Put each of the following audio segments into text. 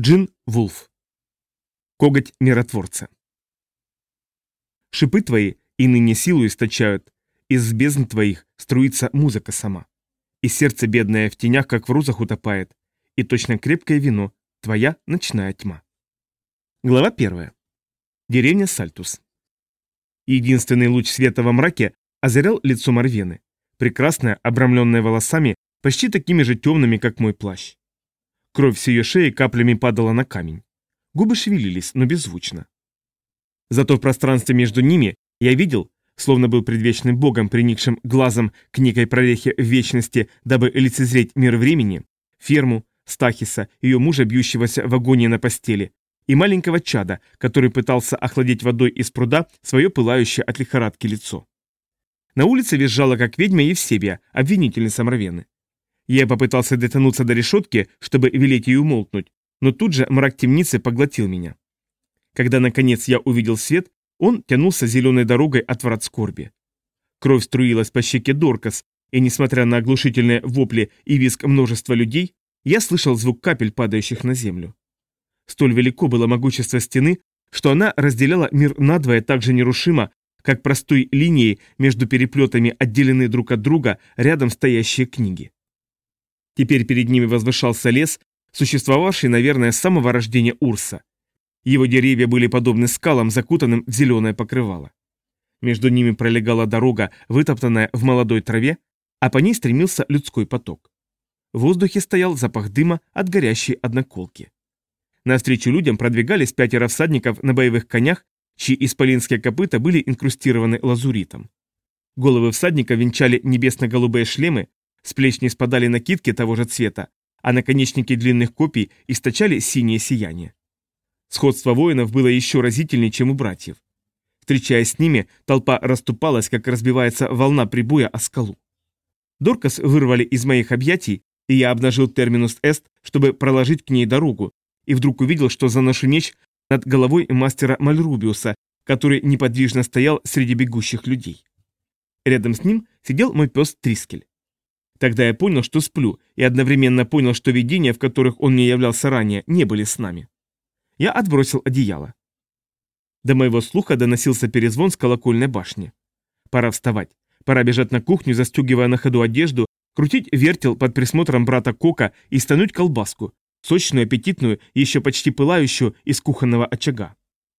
Джин Вулф. Коготь миротворца. Шипы твои и ныне силу источают, из бездн твоих струится музыка сама. И сердце бедное в тенях, как в розах утопает, и точно крепкое вино, твоя ночная тьма. Глава первая. Деревня Сальтус. Единственный луч света во мраке озарял лицо Марвены, прекрасное, обрамленное волосами, почти такими же темными, как мой плащ. Кровь с ее шеи каплями падала на камень. Губы шевелились, но беззвучно. Зато в пространстве между ними я видел, словно был предвечным богом, приникшим глазом к некой прорехе в вечности, дабы лицезреть мир времени, ферму, Стахиса, ее мужа, бьющегося в агонии на постели, и маленького чада, который пытался охладить водой из пруда свое пылающее от лихорадки лицо. На улице визжала, как ведьма Евсебия, обвинительница Мравены. Я попытался дотянуться до решетки, чтобы велеть ее умолкнуть, но тут же мрак темницы поглотил меня. Когда, наконец, я увидел свет, он тянулся зеленой дорогой от врат скорби. Кровь струилась по щеке Доркас, и, несмотря на оглушительные вопли и визг множества людей, я слышал звук капель, падающих на землю. Столь велико было могущество стены, что она разделяла мир надвое так же нерушимо, как простой линией между переплетами отделены друг от друга рядом стоящие книги. Теперь перед ними возвышался лес, существовавший, наверное, с самого рождения Урса. Его деревья были подобны скалам, закутанным в зеленое покрывало. Между ними пролегала дорога, вытоптанная в молодой траве, а по ней стремился людской поток. В воздухе стоял запах дыма от горящей одноколки. Навстречу людям продвигались пятеро всадников на боевых конях, чьи исполинские копыта были инкрустированы лазуритом. Головы всадников венчали небесно-голубые шлемы, с плеч не спадали накидки того же цвета, а наконечники длинных копий источали синее сияние. Сходство воинов было еще разительнее, чем у братьев. Встречаясь с ними, толпа расступалась, как разбивается волна прибоя о скалу. Доркас вырвали из моих объятий, и я обнажил терминус эст, чтобы проложить к ней дорогу, и вдруг увидел, что заношу меч над головой мастера Мальрубиуса, который неподвижно стоял среди бегущих людей. Рядом с ним сидел мой пес Трискель. Тогда я понял, что сплю, и одновременно понял, что видения, в которых он мне являлся ранее, не были с нами. Я отбросил одеяло. До моего слуха доносился перезвон с колокольной башни. Пора вставать. Пора бежать на кухню, застегивая на ходу одежду, крутить вертел под присмотром брата Кока и стануть колбаску, сочную, аппетитную, еще почти пылающую из кухонного очага.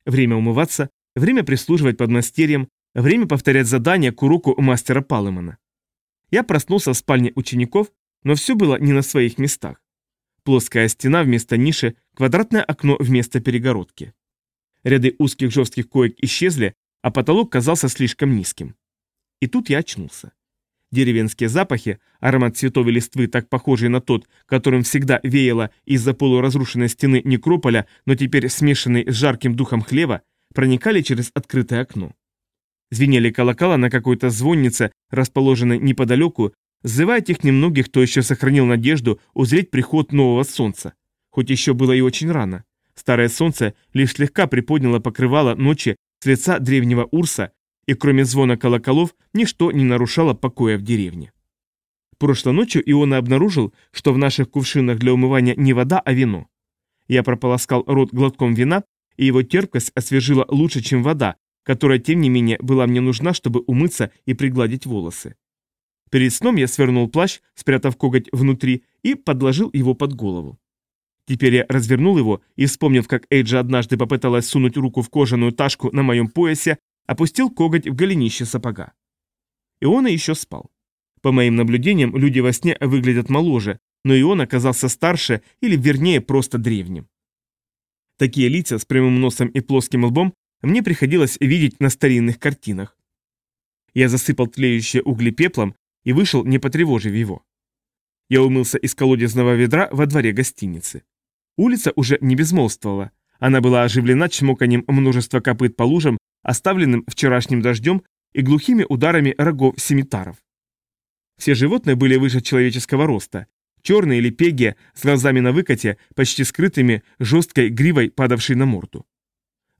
Время умываться, время прислуживать под мастерьем, время повторять задания к уроку мастера Палымана. Я проснулся в спальне учеников, но все было не на своих местах. Плоская стена вместо ниши, квадратное окно вместо перегородки. Ряды узких жестких коек исчезли, а потолок казался слишком низким. И тут я очнулся. Деревенские запахи, аромат цветов и листвы, так похожий на тот, которым всегда веяло из-за полуразрушенной стены некрополя, но теперь смешанный с жарким духом хлева, проникали через открытое окно. Звенели колокола на какой-то звоннице, расположенной неподалеку, зывая тех немногих, кто еще сохранил надежду узреть приход нового солнца. Хоть еще было и очень рано. Старое солнце лишь слегка приподняло покрывало ночи с лица древнего Урса, и кроме звона колоколов ничто не нарушало покоя в деревне. Прошлой ночью Иона обнаружил, что в наших кувшинах для умывания не вода, а вино. Я прополоскал рот глотком вина, и его терпкость освежила лучше, чем вода, которая, тем не менее, была мне нужна, чтобы умыться и пригладить волосы. Перед сном я свернул плащ, спрятав коготь внутри, и подложил его под голову. Теперь я развернул его и, вспомнив, как Эйджа однажды попыталась сунуть руку в кожаную ташку на моем поясе, опустил коготь в голенище сапога. И он еще спал. По моим наблюдениям, люди во сне выглядят моложе, но и он оказался старше или, вернее, просто древним. Такие лица с прямым носом и плоским лбом мне приходилось видеть на старинных картинах. Я засыпал тлеющие угли пеплом и вышел, не потревожив его. Я умылся из колодезного ведра во дворе гостиницы. Улица уже не безмолвствовала. Она была оживлена чмоканием множества копыт по лужам, оставленным вчерашним дождем и глухими ударами рогов семитаров. Все животные были выше человеческого роста. Черные или пегия с глазами на выкате, почти скрытыми жесткой гривой, падавшей на морду.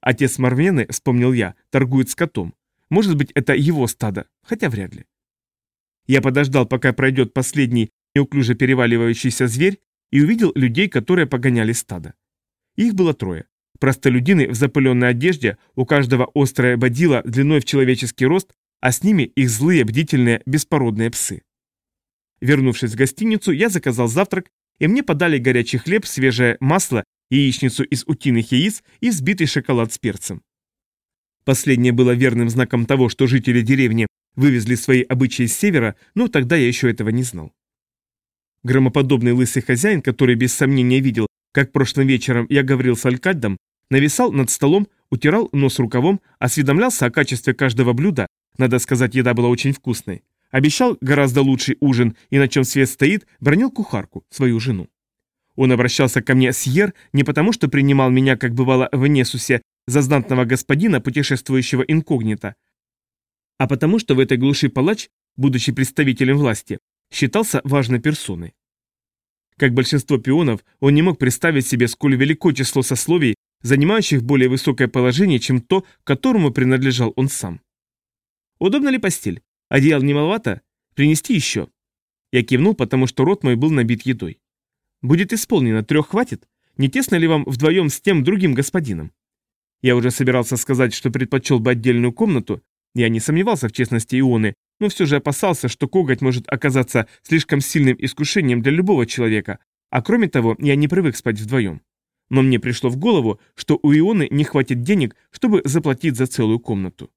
Отец Марвены, вспомнил я, торгует скотом. Может быть, это его стадо, хотя вряд ли. Я подождал, пока пройдет последний неуклюже переваливающийся зверь, и увидел людей, которые погоняли стадо. Их было трое. Простолюдины в запыленной одежде, у каждого острая бодила длиной в человеческий рост, а с ними их злые, бдительные, беспородные псы. Вернувшись в гостиницу, я заказал завтрак, и мне подали горячий хлеб, свежее масло, яичницу из утиных яиц и взбитый шоколад с перцем. Последнее было верным знаком того, что жители деревни вывезли свои обычаи с севера, но тогда я еще этого не знал. Громоподобный лысый хозяин, который без сомнения видел, как прошлым вечером я говорил с Алькальдом, нависал над столом, утирал нос рукавом, осведомлялся о качестве каждого блюда, надо сказать, еда была очень вкусной, обещал гораздо лучший ужин и на чем свет стоит, бронил кухарку, свою жену. Он обращался ко мне Сьер не потому, что принимал меня, как бывало в Несусе, за знатного господина, путешествующего инкогнито, а потому что в этой глуши палач, будучи представителем власти, считался важной персоной. Как большинство пионов, он не мог представить себе, сколь велико число сословий, занимающих более высокое положение, чем то, которому принадлежал он сам. «Удобна ли постель? Одеял не маловато? Принести еще?» Я кивнул, потому что рот мой был набит едой. «Будет исполнено, трех хватит? Не тесно ли вам вдвоем с тем другим господином?» Я уже собирался сказать, что предпочел бы отдельную комнату, я не сомневался в честности Ионы, но все же опасался, что коготь может оказаться слишком сильным искушением для любого человека, а кроме того, я не привык спать вдвоем. Но мне пришло в голову, что у Ионы не хватит денег, чтобы заплатить за целую комнату.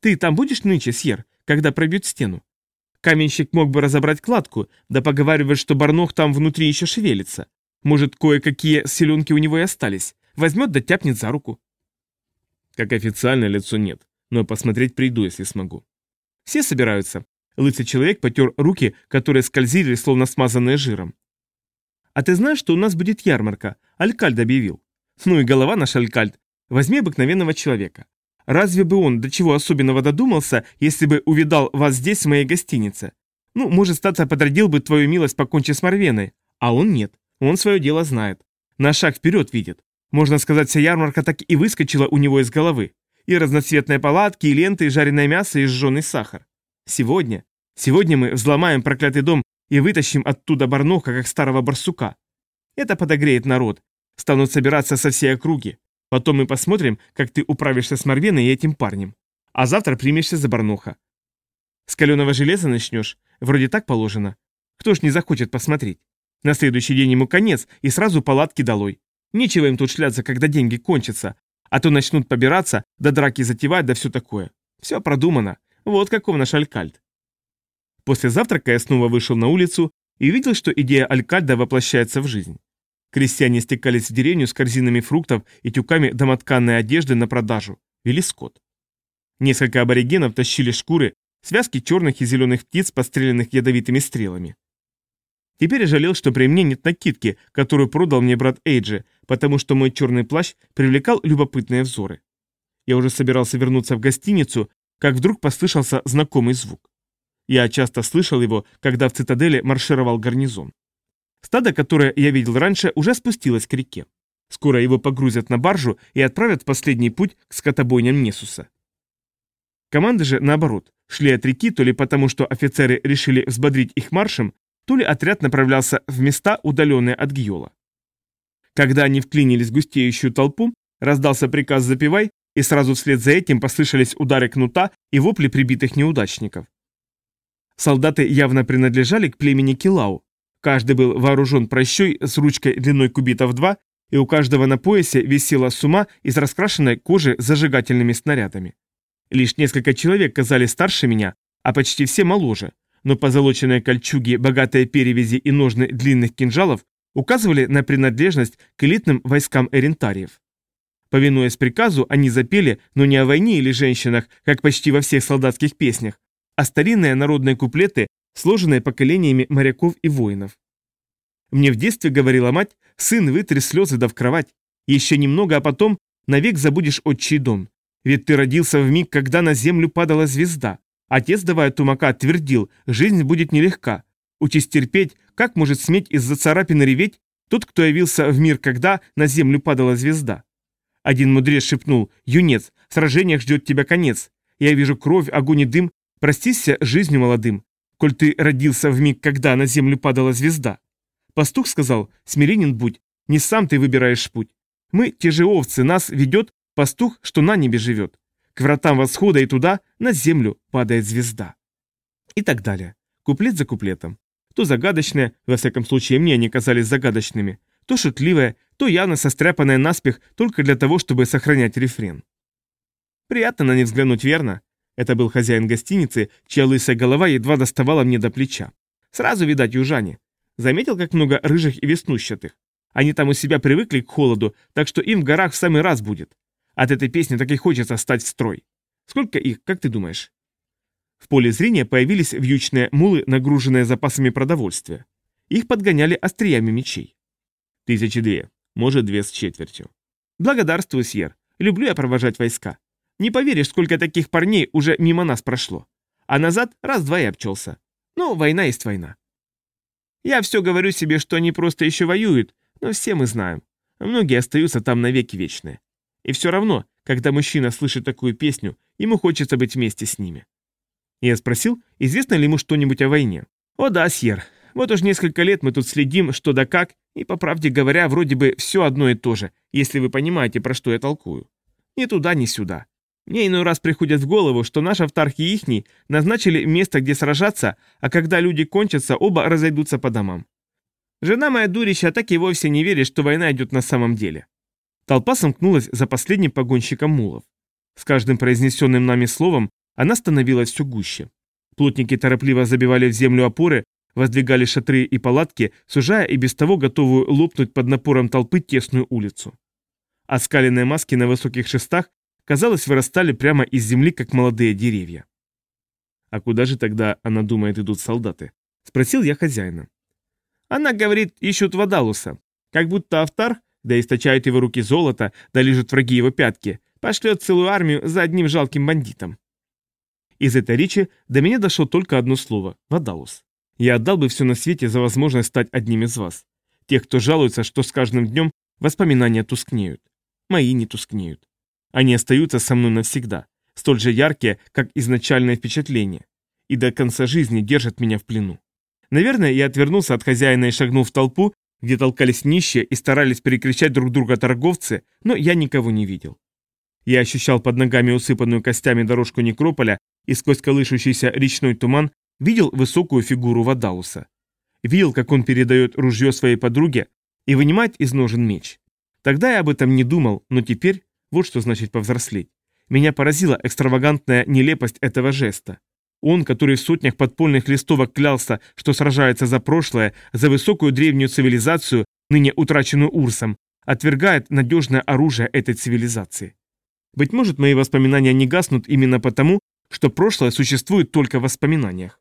«Ты там будешь нынче, Сьер, когда пробьют стену?» Каменщик мог бы разобрать кладку, да поговаривать, что Барнох там внутри еще шевелится. Может, кое-какие селенки у него и остались. Возьмет да тяпнет за руку. Как официально лицо нет но посмотреть приду, если смогу. Все собираются. Лысый человек потер руки, которые скользили, словно смазанные жиром. А ты знаешь, что у нас будет ярмарка? Алькальд объявил. Ну и голова наш Алькальд. Возьми обыкновенного человека. Разве бы он до чего особенного додумался, если бы увидал вас здесь, в моей гостинице? Ну, может, статься подрядил бы твою милость покончить с Марвеной. А он нет. Он свое дело знает. На шаг вперед видит. Можно сказать, вся ярмарка так и выскочила у него из головы и разноцветные палатки, и ленты, и жареное мясо, и сжженный сахар. Сегодня, сегодня мы взломаем проклятый дом и вытащим оттуда барноха, как старого барсука. Это подогреет народ. Станут собираться со всей округи. Потом мы посмотрим, как ты управишься с Марвеной и этим парнем. А завтра примешься за барноха. С каленого железа начнешь. Вроде так положено. Кто ж не захочет посмотреть? На следующий день ему конец, и сразу палатки долой. Нечего им тут шляться, когда деньги кончатся, а то начнут побираться, да драки затевать, да все такое. Все продумано. Вот каков наш алькальд. После завтрака я снова вышел на улицу и увидел, что идея алькальда воплощается в жизнь. Крестьяне стекались в деревню с корзинами фруктов и тюками домотканной одежды на продажу. Вели скот. Несколько аборигенов тащили шкуры, связки черных и зеленых птиц, постреленных ядовитыми стрелами. Теперь я жалел, что при мне нет накидки, которую продал мне брат Эйджи, потому что мой черный плащ привлекал любопытные взоры. Я уже собирался вернуться в гостиницу, как вдруг послышался знакомый звук. Я часто слышал его, когда в цитадели маршировал гарнизон. Стадо, которое я видел раньше, уже спустилось к реке. Скоро его погрузят на баржу и отправят в последний путь к скотобойням Несуса. Команды же, наоборот, шли от реки то ли потому, что офицеры решили взбодрить их маршем, то ли отряд направлялся в места, удаленные от Гиола. Когда они вклинились в густеющую толпу, раздался приказ «запивай», и сразу вслед за этим послышались удары кнута и вопли прибитых неудачников. Солдаты явно принадлежали к племени Килау. Каждый был вооружен прощой с ручкой длиной кубитов 2, и у каждого на поясе висела сума из раскрашенной кожи с зажигательными снарядами. Лишь несколько человек казались старше меня, а почти все моложе, но позолоченные кольчуги, богатые перевязи и ножны длинных кинжалов указывали на принадлежность к элитным войскам эрентариев. Повинуясь приказу, они запели, но не о войне или женщинах, как почти во всех солдатских песнях, а старинные народные куплеты, сложенные поколениями моряков и воинов. Мне в детстве говорила мать, сын, вытри слезы да в кровать. Еще немного, а потом навек забудешь отчий дом. Ведь ты родился в миг, когда на землю падала звезда. Отец, давая тумака, твердил, жизнь будет нелегка. Учись терпеть, как может сметь из-за царапины реветь тот, кто явился в мир, когда на землю падала звезда? Один мудрец шепнул, «Юнец, в сражениях ждет тебя конец. Я вижу кровь, огонь и дым, простися жизнью молодым, коль ты родился в миг, когда на землю падала звезда». Пастух сказал, «Смиренен будь, не сам ты выбираешь путь, Мы те же овцы, нас ведет пастух, что на небе живет. К вратам восхода и туда, на землю, падает звезда. И так далее. Куплет за куплетом. То загадочные, во всяком случае мне они казались загадочными, то шутливое, то явно состряпанное наспех только для того, чтобы сохранять рефрен. Приятно на них взглянуть, верно? Это был хозяин гостиницы, чья лысая голова едва доставала мне до плеча. Сразу, видать, южане. Заметил, как много рыжих и веснущатых? Они там у себя привыкли к холоду, так что им в горах в самый раз будет. От этой песни так и хочется стать в строй. Сколько их, как ты думаешь? В поле зрения появились вьючные мулы, нагруженные запасами продовольствия. Их подгоняли остриями мечей. Тысячи две, может, две с четвертью. Благодарствую, Сьер. Люблю я провожать войска. Не поверишь, сколько таких парней уже мимо нас прошло. А назад раз-два и обчелся. Ну, война есть война. Я все говорю себе, что они просто еще воюют, но все мы знаем. Многие остаются там навеки вечные. И все равно, когда мужчина слышит такую песню, ему хочется быть вместе с ними. Я спросил, известно ли ему что-нибудь о войне. О да, Сьер. Вот уж несколько лет мы тут следим, что да как, и, по правде говоря, вроде бы все одно и то же, если вы понимаете, про что я толкую. Ни туда, ни сюда. Мне иной раз приходит в голову, что наш автарх и ихний назначили место, где сражаться, а когда люди кончатся, оба разойдутся по домам. Жена моя дурища так и вовсе не верит, что война идет на самом деле. Толпа сомкнулась за последним погонщиком мулов. С каждым произнесенным нами словом она становилась все гуще. Плотники торопливо забивали в землю опоры, воздвигали шатры и палатки, сужая и без того готовую лопнуть под напором толпы тесную улицу. Оскаленные маски на высоких шестах казалось, вырастали прямо из земли, как молодые деревья. «А куда же тогда, она думает, идут солдаты?» — спросил я хозяина. «Она говорит, ищут Вадалуса. Как будто Автар, да источают его руки золото, да лежат враги его пятки, пошлет целую армию за одним жалким бандитом». Из этой речи до меня дошло только одно слово – Вадалус. Я отдал бы все на свете за возможность стать одним из вас. Тех, кто жалуется, что с каждым днем воспоминания тускнеют. Мои не тускнеют. Они остаются со мной навсегда, столь же яркие, как изначальное впечатление, и до конца жизни держат меня в плену. Наверное, я отвернулся от хозяина и шагнул в толпу, где толкались нищие и старались перекричать друг друга торговцы, но я никого не видел. Я ощущал под ногами усыпанную костями дорожку некрополя и сквозь колышущийся речной туман видел высокую фигуру Вадауса. Видел, как он передает ружье своей подруге и вынимает из ножен меч. Тогда я об этом не думал, но теперь вот что значит повзрослеть. Меня поразила экстравагантная нелепость этого жеста. Он, который в сотнях подпольных листовок клялся, что сражается за прошлое, за высокую древнюю цивилизацию, ныне утраченную Урсом, отвергает надежное оружие этой цивилизации. Быть может, мои воспоминания не гаснут именно потому, что прошлое существует только в воспоминаниях.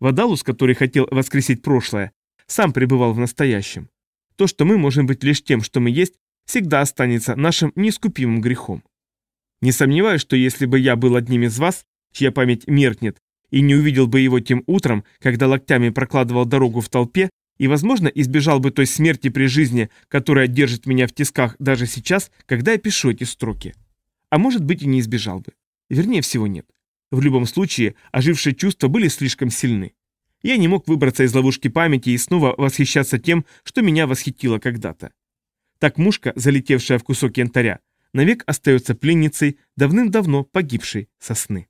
Вадалус, который хотел воскресить прошлое, сам пребывал в настоящем. То, что мы можем быть лишь тем, что мы есть, всегда останется нашим неискупимым грехом. Не сомневаюсь, что если бы я был одним из вас, чья память меркнет, и не увидел бы его тем утром, когда локтями прокладывал дорогу в толпе, и, возможно, избежал бы той смерти при жизни, которая держит меня в тисках даже сейчас, когда я пишу эти строки. А может быть и не избежал бы. Вернее всего нет. В любом случае, ожившие чувства были слишком сильны. Я не мог выбраться из ловушки памяти и снова восхищаться тем, что меня восхитило когда-то. Так мушка, залетевшая в кусок янтаря, навек остается пленницей давным-давно погибшей сосны.